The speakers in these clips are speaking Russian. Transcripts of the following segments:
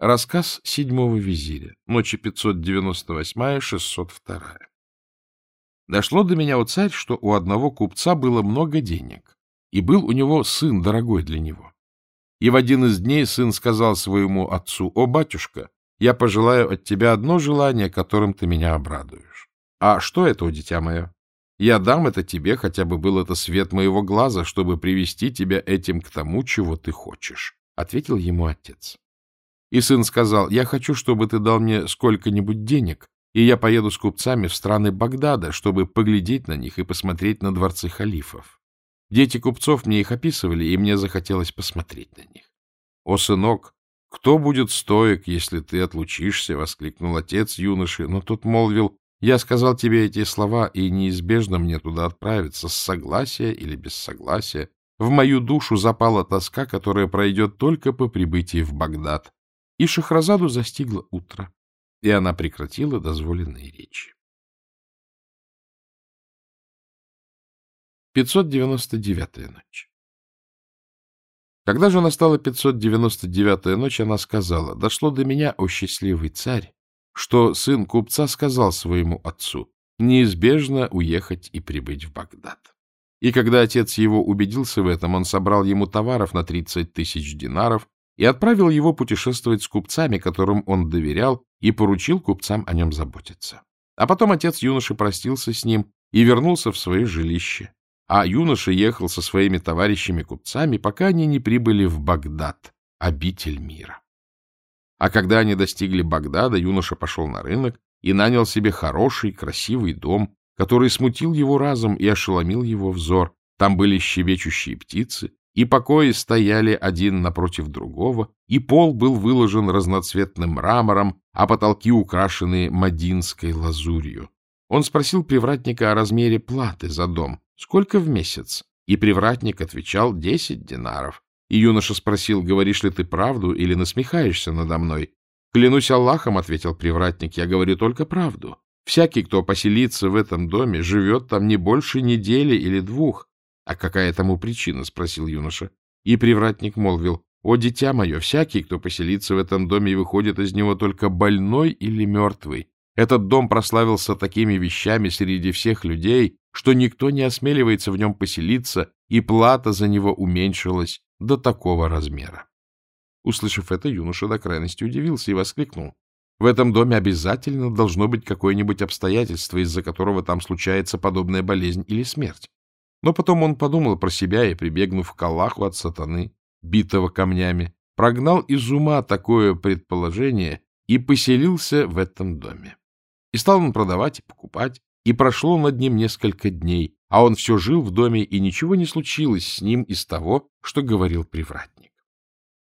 Рассказ седьмого визиря. Ночи 598-602. Дошло до меня, о царь, что у одного купца было много денег, и был у него сын дорогой для него. И в один из дней сын сказал своему отцу, «О, батюшка, я пожелаю от тебя одно желание, которым ты меня обрадуешь». «А что это, о дитя мое?» «Я дам это тебе, хотя бы был это свет моего глаза, чтобы привести тебя этим к тому, чего ты хочешь», — ответил ему отец. И сын сказал, я хочу, чтобы ты дал мне сколько-нибудь денег, и я поеду с купцами в страны Багдада, чтобы поглядеть на них и посмотреть на дворцы халифов. Дети купцов мне их описывали, и мне захотелось посмотреть на них. — О, сынок, кто будет стоек, если ты отлучишься? — воскликнул отец юноши, но тот молвил, — я сказал тебе эти слова, и неизбежно мне туда отправиться, с согласия или без согласия. В мою душу запала тоска, которая пройдет только по прибытии в Багдад. И Шахразаду застигло утро, и она прекратила дозволенные речи. 599-я ночь Когда же настала 599-я ночь, она сказала, «Дошло до меня, о счастливый царь, что сын купца сказал своему отцу, неизбежно уехать и прибыть в Багдад. И когда отец его убедился в этом, он собрал ему товаров на 30 тысяч динаров и отправил его путешествовать с купцами, которым он доверял, и поручил купцам о нем заботиться. А потом отец юноши простился с ним и вернулся в свое жилище, а юноша ехал со своими товарищами-купцами, пока они не прибыли в Багдад, обитель мира. А когда они достигли Багдада, юноша пошел на рынок и нанял себе хороший, красивый дом, который смутил его разум и ошеломил его взор. Там были щебечущие птицы, и покои стояли один напротив другого, и пол был выложен разноцветным мрамором, а потолки украшены мадинской лазурью. Он спросил привратника о размере платы за дом, сколько в месяц, и привратник отвечал десять динаров. И юноша спросил, говоришь ли ты правду или насмехаешься надо мной? Клянусь Аллахом, — ответил привратник, — я говорю только правду. Всякий, кто поселится в этом доме, живет там не больше недели или двух, — А какая тому причина? — спросил юноша. И привратник молвил, — О, дитя мое, всякий, кто поселится в этом доме и выходит из него только больной или мертвый. Этот дом прославился такими вещами среди всех людей, что никто не осмеливается в нем поселиться, и плата за него уменьшилась до такого размера. Услышав это, юноша до крайности удивился и воскликнул. В этом доме обязательно должно быть какое-нибудь обстоятельство, из-за которого там случается подобная болезнь или смерть. Но потом он подумал про себя и, прибегнув к Аллаху от сатаны, битого камнями, прогнал из ума такое предположение и поселился в этом доме. И стал он продавать и покупать, и прошло над ним несколько дней, а он все жил в доме, и ничего не случилось с ним из того, что говорил привратник.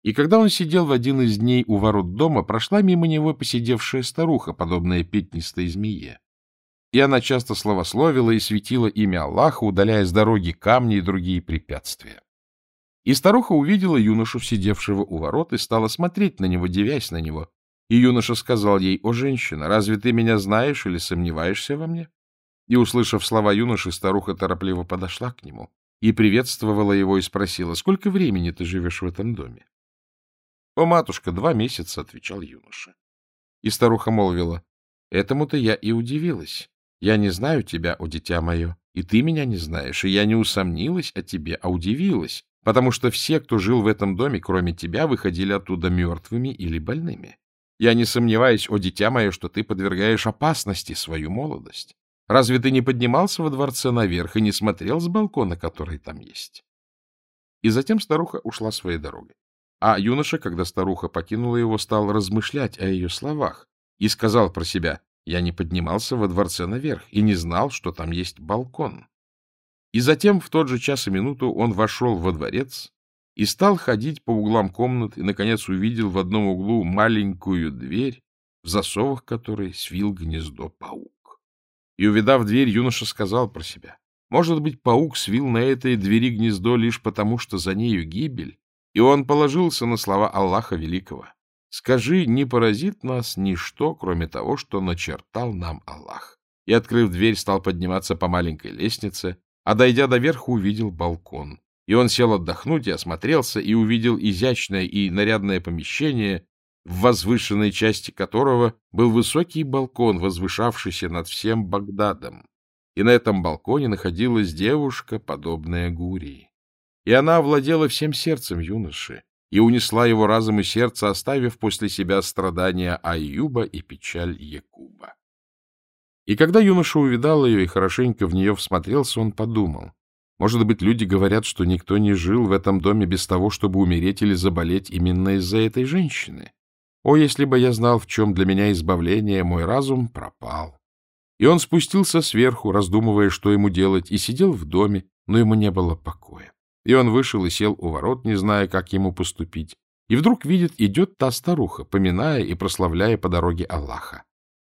И когда он сидел в один из дней у ворот дома, прошла мимо него посидевшая старуха, подобная пятнистой змее и она часто славословила и светила имя Аллаха, удаляя с дороги камни и другие препятствия. И старуха увидела юношу, сидевшего у ворот, и стала смотреть на него, девясь на него. И юноша сказал ей, «О, женщина, разве ты меня знаешь или сомневаешься во мне?» И, услышав слова юноши, старуха торопливо подошла к нему и приветствовала его и спросила, «Сколько времени ты живешь в этом доме?» «О, матушка, два месяца», — отвечал юноша. И старуха молвила, «Этому-то я и удивилась. Я не знаю тебя, о дитя мое, и ты меня не знаешь, и я не усомнилась о тебе, а удивилась, потому что все, кто жил в этом доме, кроме тебя, выходили оттуда мертвыми или больными. Я не сомневаюсь, о дитя мое, что ты подвергаешь опасности свою молодость. Разве ты не поднимался во дворце наверх и не смотрел с балкона, который там есть? И затем старуха ушла своей дорогой. А юноша, когда старуха покинула его, стал размышлять о ее словах и сказал про себя, я не поднимался во дворце наверх и не знал, что там есть балкон. И затем в тот же час и минуту он вошел во дворец и стал ходить по углам комнат и, наконец, увидел в одном углу маленькую дверь, в засовах которой свил гнездо паук. И, увидав дверь, юноша сказал про себя, может быть, паук свил на этой двери гнездо лишь потому, что за нею гибель, и он положился на слова Аллаха Великого. Скажи, не поразит нас ничто, кроме того, что начертал нам Аллах. И, открыв дверь, стал подниматься по маленькой лестнице, а, дойдя до верха, увидел балкон. И он сел отдохнуть и осмотрелся, и увидел изящное и нарядное помещение, в возвышенной части которого был высокий балкон, возвышавшийся над всем Багдадом. И на этом балконе находилась девушка, подобная Гурии. И она овладела всем сердцем юноши и унесла его разум и сердце, оставив после себя страдания Аюба и печаль Якуба. И когда юноша увидал ее и хорошенько в нее всмотрелся, он подумал, может быть, люди говорят, что никто не жил в этом доме без того, чтобы умереть или заболеть именно из-за этой женщины. О, если бы я знал, в чем для меня избавление, мой разум пропал. И он спустился сверху, раздумывая, что ему делать, и сидел в доме, но ему не было покоя. И он вышел и сел у ворот, не зная, как ему поступить. И вдруг видит, идет та старуха, поминая и прославляя по дороге Аллаха.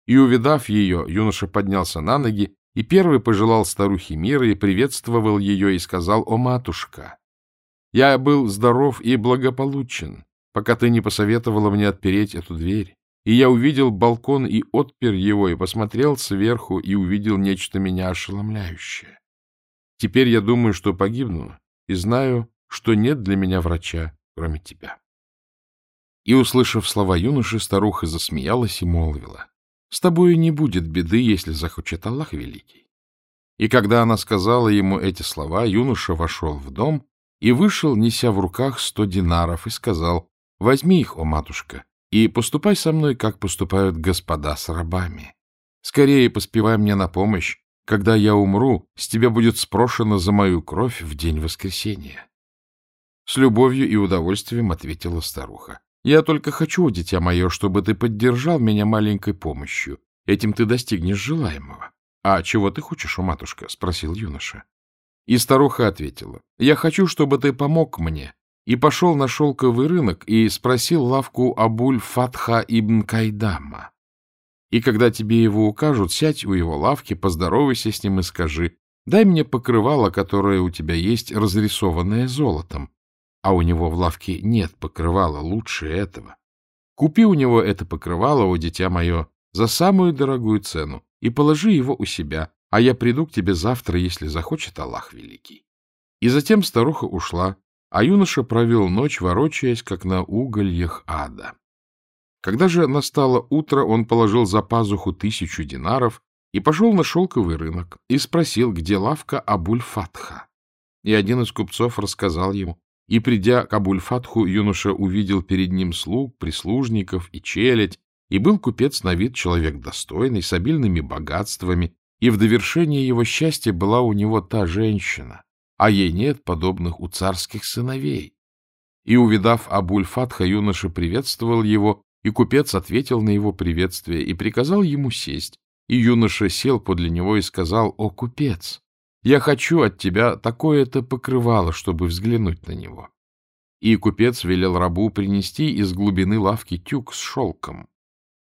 И, увидав ее, юноша поднялся на ноги и первый пожелал старухе мира и приветствовал ее и сказал, «О, матушка, я был здоров и благополучен, пока ты не посоветовала мне отпереть эту дверь. И я увидел балкон и отпер его, и посмотрел сверху, и увидел нечто меня ошеломляющее. Теперь я думаю, что погибну, и знаю, что нет для меня врача, кроме тебя. И, услышав слова юноши, старуха засмеялась и молвила. С тобою не будет беды, если захочет Аллах Великий. И когда она сказала ему эти слова, юноша вошел в дом и вышел, неся в руках сто динаров, и сказал, «Возьми их, о матушка, и поступай со мной, как поступают господа с рабами. Скорее поспевай мне на помощь, когда я умру, с тебя будет спрошено за мою кровь в день воскресения. С любовью и удовольствием ответила старуха. Я только хочу, дитя мое, чтобы ты поддержал меня маленькой помощью. Этим ты достигнешь желаемого. — А чего ты хочешь, у матушка? — спросил юноша. И старуха ответила. — Я хочу, чтобы ты помог мне. И пошел на шелковый рынок и спросил лавку Абуль Фатха ибн Кайдама. И когда тебе его укажут, сядь у его лавки, поздоровайся с ним и скажи, дай мне покрывало, которое у тебя есть, разрисованное золотом, а у него в лавке нет покрывала лучше этого. Купи у него это покрывало, о дитя мое, за самую дорогую цену и положи его у себя, а я приду к тебе завтра, если захочет Аллах Великий. И затем старуха ушла, а юноша провел ночь, ворочаясь, как на угольях ада. Когда же настало утро, он положил за пазуху тысячу динаров и пошел на шелковый рынок и спросил, где лавка Абуль-Фатха. И один из купцов рассказал ему, и, придя к Абульфатху, юноша увидел перед ним слуг, прислужников и челядь, и был купец на вид человек достойный, с обильными богатствами, и в довершение его счастья была у него та женщина, а ей нет подобных у царских сыновей. И, увидав Абульфатха, юноша приветствовал его, и купец ответил на его приветствие и приказал ему сесть. И юноша сел подле него и сказал, «О, купец, я хочу от тебя такое-то покрывало, чтобы взглянуть на него. И купец велел рабу принести из глубины лавки тюк с шелком.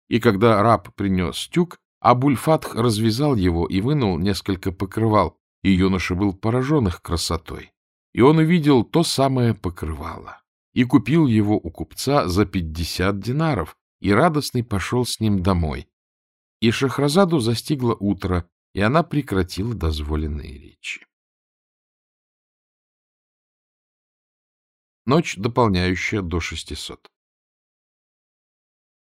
И когда раб принес тюк, Абульфатх развязал его и вынул несколько покрывал, и юноша был поражен их красотой. И он увидел то самое покрывало, и купил его у купца за пятьдесят динаров, и радостный пошел с ним домой. И Шахразаду застигло утро, и она прекратила дозволенные речи. Ночь, дополняющая до 600.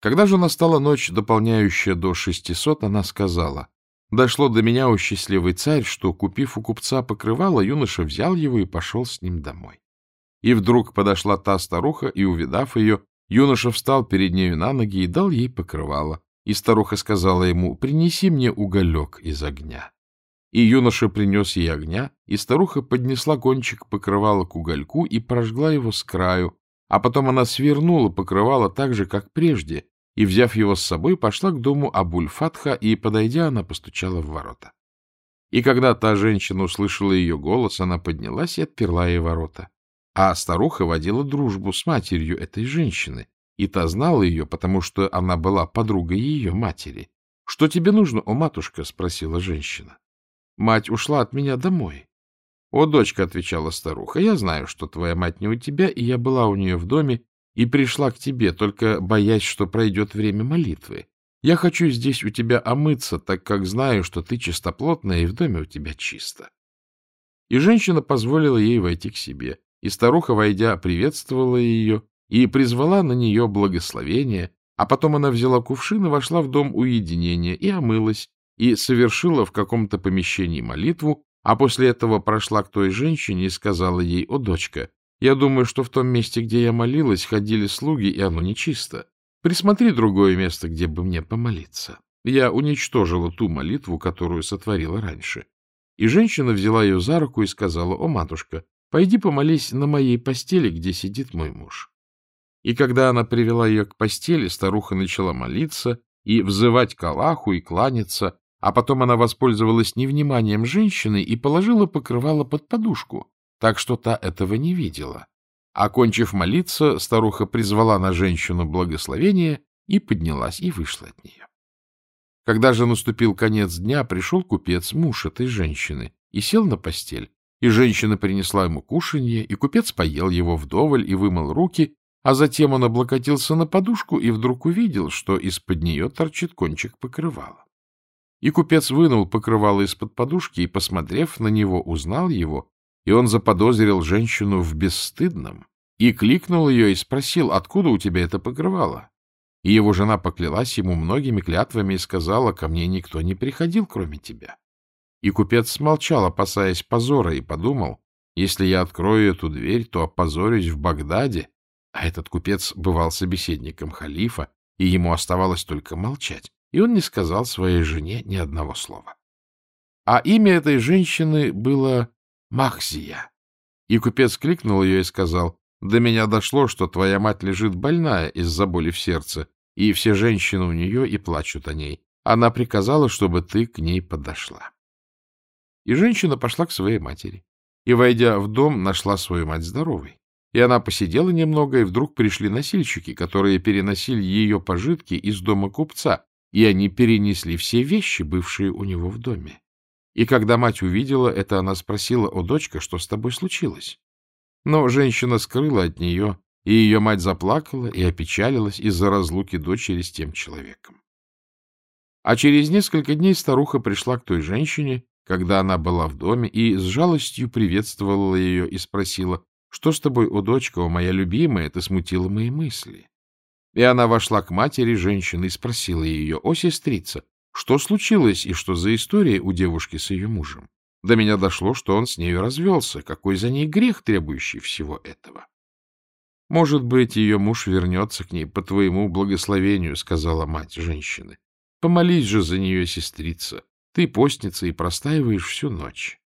Когда же настала ночь, дополняющая до 600, она сказала, «Дошло до меня, о счастливый царь, что, купив у купца покрывало, юноша взял его и пошел с ним домой. И вдруг подошла та старуха, и, увидав ее, юноша встал перед нею на ноги и дал ей покрывало. И старуха сказала ему, принеси мне уголек из огня. И юноша принес ей огня, и старуха поднесла кончик покрывала к угольку и прожгла его с краю, а потом она свернула покрывало так же, как прежде, и, взяв его с собой, пошла к дому Абуль-Фатха, и, подойдя, она постучала в ворота. И когда та женщина услышала ее голос, она поднялась и отперла ей ворота. А старуха водила дружбу с матерью этой женщины, и та знала ее, потому что она была подругой ее матери. — Что тебе нужно, о матушка? — спросила женщина. — Мать ушла от меня домой. — О, дочка, — отвечала старуха, — я знаю, что твоя мать не у тебя, и я была у нее в доме и пришла к тебе, только боясь, что пройдет время молитвы. Я хочу здесь у тебя омыться, так как знаю, что ты чистоплотная, и в доме у тебя чисто. И женщина позволила ей войти к себе, и старуха, войдя, приветствовала ее и призвала на нее благословение, а потом она взяла кувшин и вошла в дом уединения и омылась, и совершила в каком-то помещении молитву, а после этого прошла к той женщине и сказала ей, «О, дочка, я думаю, что в том месте, где я молилась, ходили слуги, и оно нечисто. Присмотри другое место, где бы мне помолиться». Я уничтожила ту молитву, которую сотворила раньше. И женщина взяла ее за руку и сказала, «О, матушка, пойди помолись на моей постели, где сидит мой муж». И когда она привела ее к постели, старуха начала молиться и взывать к Аллаху и кланяться, а потом она воспользовалась невниманием женщины и положила покрывало под подушку, так что та этого не видела. Окончив молиться, старуха призвала на женщину благословение и поднялась и вышла от нее. Когда же наступил конец дня, пришел купец, муж этой женщины, и сел на постель, и женщина принесла ему кушанье, и купец поел его вдоволь и вымыл руки, а затем он облокотился на подушку и вдруг увидел, что из-под нее торчит кончик покрывала. И купец вынул покрывало из-под подушки и, посмотрев на него, узнал его, и он заподозрил женщину в бесстыдном, и кликнул ее и спросил, откуда у тебя это покрывало? И его жена поклялась ему многими клятвами и сказала, ко мне никто не приходил, кроме тебя. И купец смолчал, опасаясь позора, и подумал, если я открою эту дверь, то опозорюсь в Багдаде. А этот купец бывал собеседником халифа, и ему оставалось только молчать и он не сказал своей жене ни одного слова. А имя этой женщины было Махзия. И купец кликнул ее и сказал, «До меня дошло, что твоя мать лежит больная из-за боли в сердце, и все женщины у нее и плачут о ней. Она приказала, чтобы ты к ней подошла». И женщина пошла к своей матери, и, войдя в дом, нашла свою мать здоровой. И она посидела немного, и вдруг пришли носильщики, которые переносили ее пожитки из дома купца, и они перенесли все вещи, бывшие у него в доме. И когда мать увидела это, она спросила, «О, дочка, что с тобой случилось?» Но женщина скрыла от нее, и ее мать заплакала и опечалилась из-за разлуки дочери с тем человеком. А через несколько дней старуха пришла к той женщине, когда она была в доме, и с жалостью приветствовала ее и спросила, «Что с тобой, о дочка, о моя любимая, ты смутила мои мысли?» И она вошла к матери женщины и спросила ее, «О, сестрица, что случилось и что за история у девушки с ее мужем? До меня дошло, что он с нею развелся. Какой за ней грех, требующий всего этого?» «Может быть, ее муж вернется к ней по твоему благословению», — сказала мать женщины. «Помолись же за нее, сестрица. Ты постница и простаиваешь всю ночь».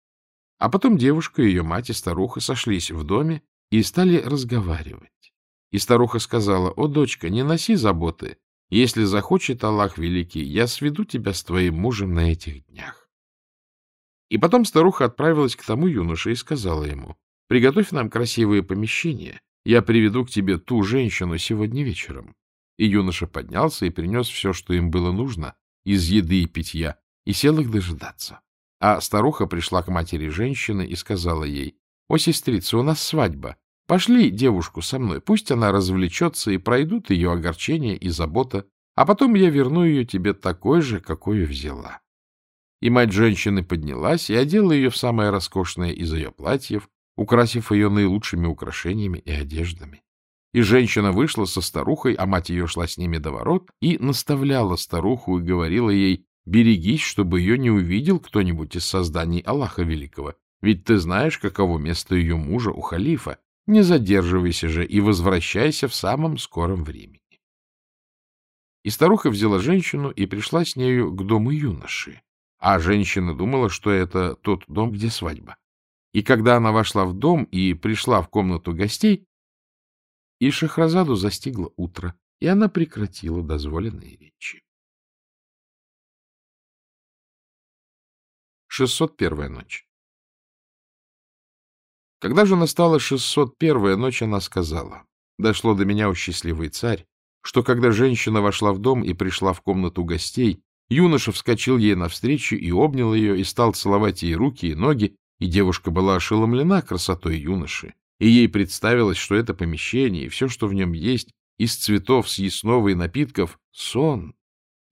А потом девушка, ее мать и старуха сошлись в доме и стали разговаривать. И старуха сказала, «О, дочка, не носи заботы. Если захочет Аллах Великий, я сведу тебя с твоим мужем на этих днях». И потом старуха отправилась к тому юноше и сказала ему, «Приготовь нам красивые помещения, я приведу к тебе ту женщину сегодня вечером». И юноша поднялся и принес все, что им было нужно, из еды и питья, и сел их дожидаться. А старуха пришла к матери женщины и сказала ей, «О, сестрица, у нас свадьба, Пошли девушку со мной, пусть она развлечется, и пройдут ее огорчение и забота, а потом я верну ее тебе такой же, какую взяла. И мать женщины поднялась и одела ее в самое роскошное из ее платьев, украсив ее наилучшими украшениями и одеждами. И женщина вышла со старухой, а мать ее шла с ними до ворот, и наставляла старуху и говорила ей, берегись, чтобы ее не увидел кто-нибудь из созданий Аллаха Великого, ведь ты знаешь, каково место ее мужа у халифа, не задерживайся же и возвращайся в самом скором времени. И старуха взяла женщину и пришла с нею к дому юноши. А женщина думала, что это тот дом, где свадьба. И когда она вошла в дом и пришла в комнату гостей, и Шахразаду застигло утро, и она прекратила дозволенные речи. 601 ночь когда же настала 601-я ночь, она сказала, «Дошло до меня, о счастливый царь, что когда женщина вошла в дом и пришла в комнату гостей, юноша вскочил ей навстречу и обнял ее, и стал целовать ей руки и ноги, и девушка была ошеломлена красотой юноши, и ей представилось, что это помещение и все, что в нем есть, из цветов, съестного и напитков — сон.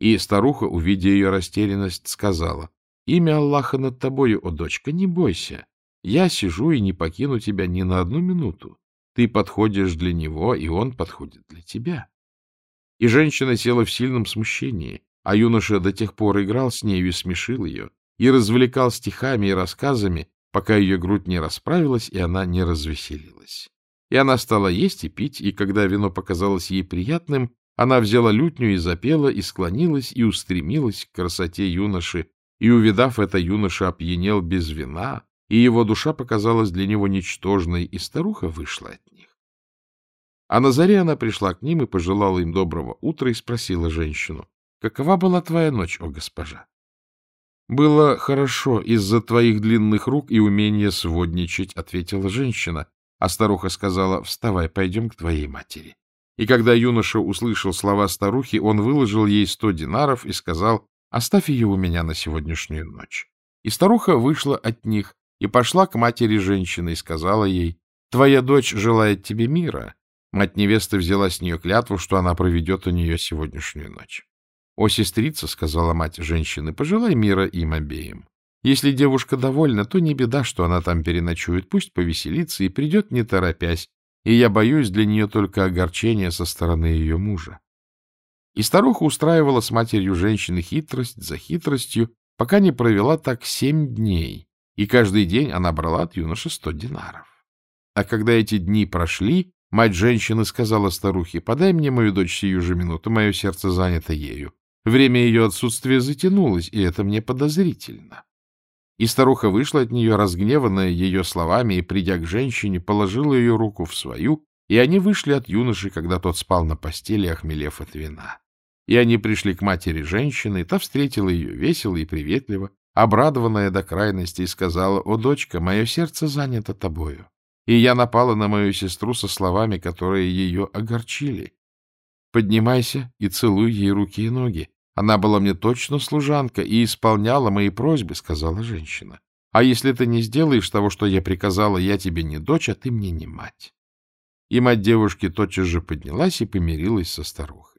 И старуха, увидя ее растерянность, сказала, «Имя Аллаха над тобою, о дочка, не бойся, я сижу и не покину тебя ни на одну минуту. Ты подходишь для него, и он подходит для тебя. И женщина села в сильном смущении, а юноша до тех пор играл с нею и смешил ее, и развлекал стихами и рассказами, пока ее грудь не расправилась, и она не развеселилась. И она стала есть и пить, и когда вино показалось ей приятным, она взяла лютню и запела, и склонилась, и устремилась к красоте юноши, и, увидав это, юноша опьянел без вина, и его душа показалась для него ничтожной, и старуха вышла от них. А на заре она пришла к ним и пожелала им доброго утра и спросила женщину, «Какова была твоя ночь, о госпожа?» «Было хорошо из-за твоих длинных рук и умения сводничать», — ответила женщина, а старуха сказала, «Вставай, пойдем к твоей матери». И когда юноша услышал слова старухи, он выложил ей сто динаров и сказал, «Оставь ее у меня на сегодняшнюю ночь». И старуха вышла от них и пошла к матери женщины и сказала ей, «Твоя дочь желает тебе мира». Мать невесты взяла с нее клятву, что она проведет у нее сегодняшнюю ночь. — О, сестрица, — сказала мать женщины, — пожелай мира им обеим. Если девушка довольна, то не беда, что она там переночует, пусть повеселится и придет не торопясь, и я боюсь для нее только огорчения со стороны ее мужа. И старуха устраивала с матерью женщины хитрость за хитростью, пока не провела так семь дней, и каждый день она брала от юноши сто динаров. А когда эти дни прошли, мать женщины сказала старухе, «Подай мне мою дочь сию же минуту, мое сердце занято ею». Время ее отсутствия затянулось, и это мне подозрительно. И старуха вышла от нее, разгневанная ее словами, и, придя к женщине, положила ее руку в свою, и они вышли от юноши, когда тот спал на постели, охмелев от вина. И они пришли к матери женщины, та встретила ее весело и приветливо, обрадованная до крайности, и сказала, «О, дочка, мое сердце занято тобою». И я напала на мою сестру со словами, которые ее огорчили. Поднимайся и целуй ей руки и ноги. Она была мне точно служанка и исполняла мои просьбы, — сказала женщина. А если ты не сделаешь того, что я приказала, я тебе не дочь, а ты мне не мать. И мать девушки тотчас же поднялась и помирилась со старухой.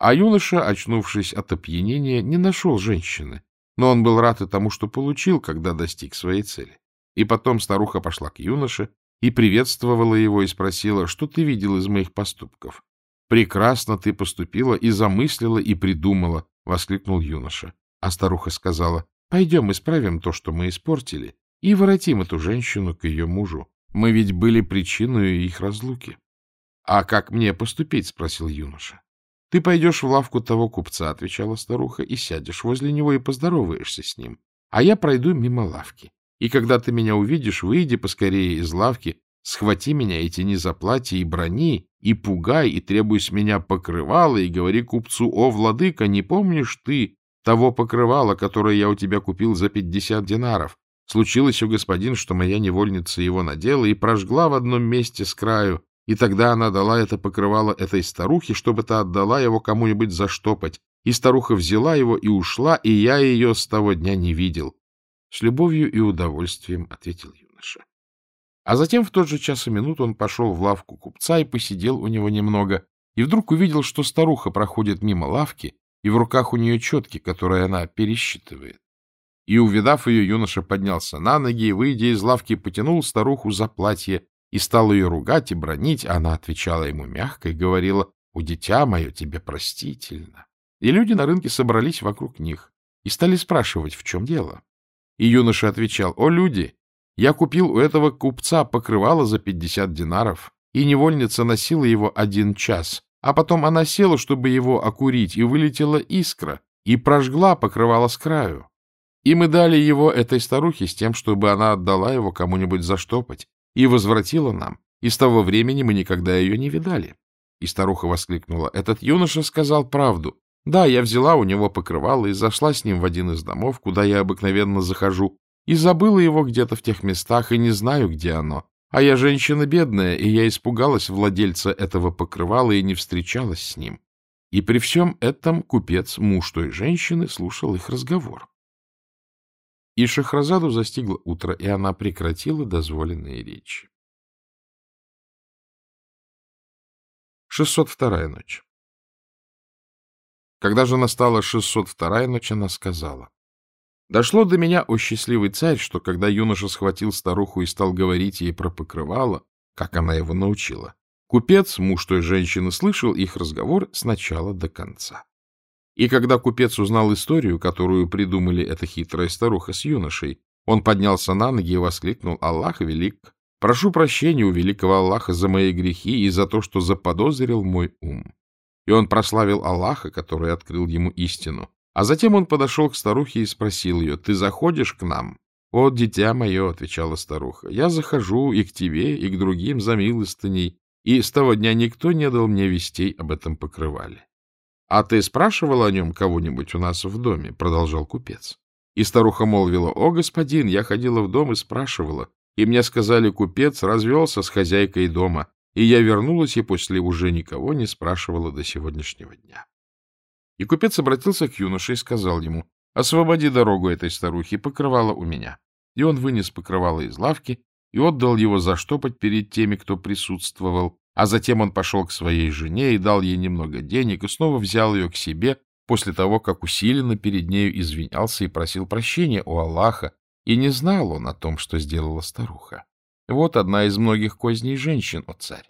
А юноша, очнувшись от опьянения, не нашел женщины, но он был рад и тому, что получил, когда достиг своей цели. И потом старуха пошла к юноше и приветствовала его и спросила, что ты видел из моих поступков. Прекрасно ты поступила и замыслила, и придумала, — воскликнул юноша. А старуха сказала, — Пойдем исправим то, что мы испортили, и воротим эту женщину к ее мужу. Мы ведь были причиной их разлуки. — А как мне поступить? — спросил юноша. — Ты пойдешь в лавку того купца, — отвечала старуха, — и сядешь возле него и поздороваешься с ним. А я пройду мимо лавки. И когда ты меня увидишь, выйди поскорее из лавки, схвати меня и тяни за платье, и брони, и пугай, и требуй с меня покрывала, и говори купцу, о, владыка, не помнишь ты того покрывала, которое я у тебя купил за пятьдесят динаров? Случилось у господин, что моя невольница его надела и прожгла в одном месте с краю, и тогда она дала это покрывало этой старухе, чтобы та отдала его кому-нибудь заштопать. И старуха взяла его и ушла, и я ее с того дня не видел. — С любовью и удовольствием, — ответил юноша. А затем в тот же час и минут он пошел в лавку купца и посидел у него немного, и вдруг увидел, что старуха проходит мимо лавки, и в руках у нее четки, которые она пересчитывает. И, увидав ее, юноша поднялся на ноги и, выйдя из лавки, потянул старуху за платье и стал ее ругать и бронить, а она отвечала ему мягко и говорила, «У дитя мое тебе простительно». И люди на рынке собрались вокруг них и стали спрашивать, в чем дело. И юноша отвечал, «О, люди, я купил у этого купца покрывало за пятьдесят динаров, и невольница носила его один час, а потом она села, чтобы его окурить, и вылетела искра, и прожгла покрывало с краю. И мы дали его этой старухе с тем, чтобы она отдала его кому-нибудь заштопать, и возвратила нам, и с того времени мы никогда ее не видали. И старуха воскликнула, этот юноша сказал правду. Да, я взяла у него покрывало и зашла с ним в один из домов, куда я обыкновенно захожу, и забыла его где-то в тех местах, и не знаю, где оно. А я женщина бедная, и я испугалась владельца этого покрывала и не встречалась с ним. И при всем этом купец, муж той женщины, слушал их разговор. И Шахразаду застигло утро, и она прекратила дозволенные речи. 602-я ночь Когда же настала 602-я ночь, она сказала, Дошло до меня, о счастливый царь, что когда юноша схватил старуху и стал говорить ей про покрывало, как она его научила. Купец, муж той женщины, слышал их разговор с начала до конца. И когда купец узнал историю, которую придумали эта хитрая старуха с юношей, он поднялся на ноги и воскликнул «Аллах велик! Прошу прощения у великого Аллаха за мои грехи и за то, что заподозрил мой ум». И он прославил Аллаха, который открыл ему истину. А затем он подошел к старухе и спросил ее, «Ты заходишь к нам?» «О, дитя мое», — отвечала старуха, — «я захожу и к тебе, и к другим за милостыней, и с того дня никто не дал мне вестей об этом покрывале». «А ты спрашивал о нем кого-нибудь у нас в доме?» — продолжал купец. И старуха молвила, «О, господин, я ходила в дом и спрашивала, и мне сказали, купец развелся с хозяйкой дома, и я вернулась и после уже никого не спрашивала до сегодняшнего дня». И купец обратился к юноше и сказал ему, «Освободи дорогу этой старухе, покрывало у меня». И он вынес покрывало из лавки и отдал его заштопать перед теми, кто присутствовал, а затем он пошел к своей жене и дал ей немного денег и снова взял ее к себе после того, как усиленно перед нею извинялся и просил прощения у Аллаха, и не знал он о том, что сделала старуха. Вот одна из многих козней женщин, о царь.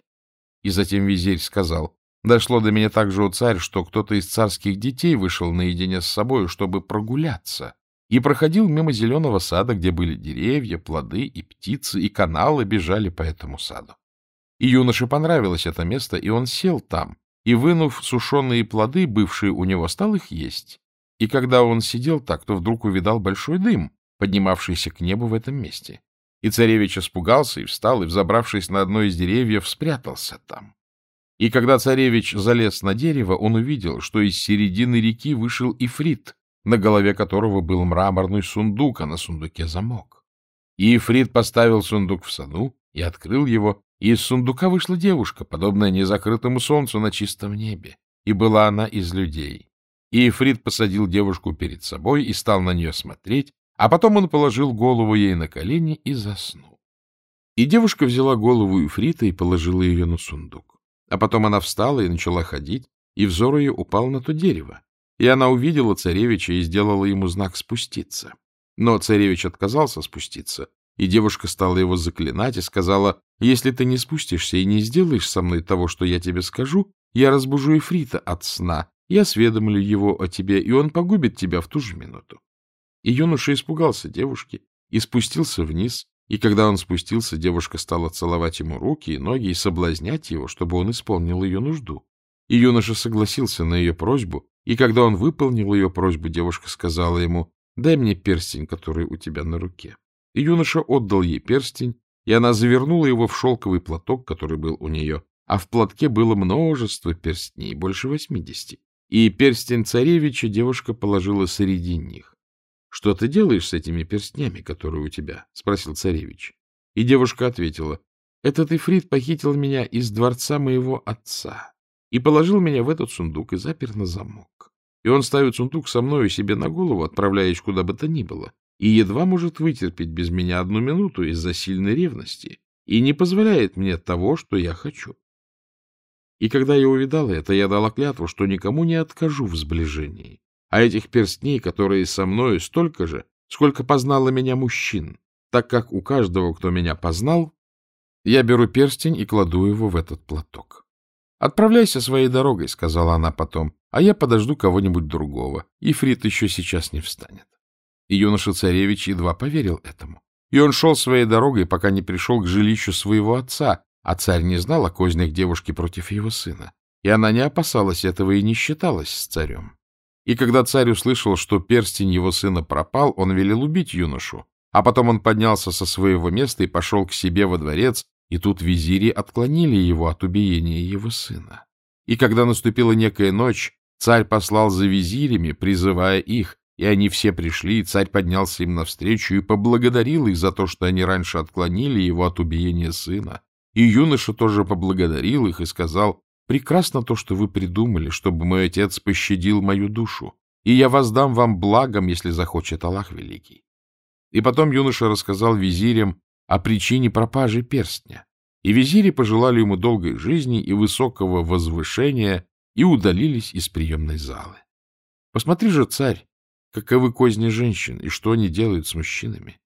И затем визирь сказал, дошло до меня также, о царь, что кто-то из царских детей вышел наедине с собой, чтобы прогуляться, и проходил мимо зеленого сада, где были деревья, плоды и птицы, и каналы бежали по этому саду. И юноше понравилось это место, и он сел там, и, вынув сушеные плоды, бывшие у него, стал их есть. И когда он сидел так, то вдруг увидал большой дым, поднимавшийся к небу в этом месте. И царевич испугался и встал, и, взобравшись на одно из деревьев, спрятался там. И когда царевич залез на дерево, он увидел, что из середины реки вышел ифрит, на голове которого был мраморный сундук, а на сундуке замок. И ифрит поставил сундук в саду и открыл его, из сундука вышла девушка, подобная незакрытому солнцу на чистом небе, и была она из людей. И Ифрит посадил девушку перед собой и стал на нее смотреть, а потом он положил голову ей на колени и заснул. И девушка взяла голову Ифрита и положила ее на сундук. А потом она встала и начала ходить, и взор ее упал на то дерево. И она увидела царевича и сделала ему знак спуститься. Но царевич отказался спуститься, и девушка стала его заклинать и сказала, «Если ты не спустишься и не сделаешь со мной того, что я тебе скажу, я разбужу Эфрита от сна, и осведомлю его о тебе, и он погубит тебя в ту же минуту». И юноша испугался девушки и спустился вниз, и когда он спустился, девушка стала целовать ему руки и ноги и соблазнять его, чтобы он исполнил ее нужду. И юноша согласился на ее просьбу, и когда он выполнил ее просьбу, девушка сказала ему, «Дай мне перстень, который у тебя на руке». И юноша отдал ей перстень, и она завернула его в шелковый платок, который был у нее, а в платке было множество перстней, больше восьмидесяти. И перстень царевича девушка положила среди них. — Что ты делаешь с этими перстнями, которые у тебя? — спросил царевич. И девушка ответила, — Этот ифрит похитил меня из дворца моего отца и положил меня в этот сундук и запер на замок. И он ставит сундук со мною себе на голову, отправляясь куда бы то ни было, и едва может вытерпеть без меня одну минуту из-за сильной ревности и не позволяет мне того, что я хочу. И когда я увидала это, я дала клятву, что никому не откажу в сближении, а этих перстней, которые со мною, столько же, сколько познало меня мужчин, так как у каждого, кто меня познал, я беру перстень и кладу его в этот платок. «Отправляйся своей дорогой», — сказала она потом, — «а я подожду кого-нибудь другого. Ифрит еще сейчас не встанет». И юноша-царевич едва поверил этому. И он шел своей дорогой, пока не пришел к жилищу своего отца, а царь не знал о кознях девушки против его сына. И она не опасалась этого и не считалась с царем. И когда царь услышал, что перстень его сына пропал, он велел убить юношу. А потом он поднялся со своего места и пошел к себе во дворец, и тут визири отклонили его от убиения его сына. И когда наступила некая ночь, царь послал за визирями, призывая их, и они все пришли, и царь поднялся им навстречу и поблагодарил их за то, что они раньше отклонили его от убиения сына. И юноша тоже поблагодарил их и сказал, «Прекрасно то, что вы придумали, чтобы мой отец пощадил мою душу, и я воздам вам благом, если захочет Аллах Великий». И потом юноша рассказал визирям о причине пропажи перстня. И визири пожелали ему долгой жизни и высокого возвышения и удалились из приемной залы. Посмотри же, царь, каковы козни женщин и что они делают с мужчинами.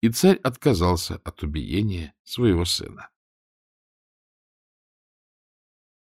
И царь отказался от убиения своего сына.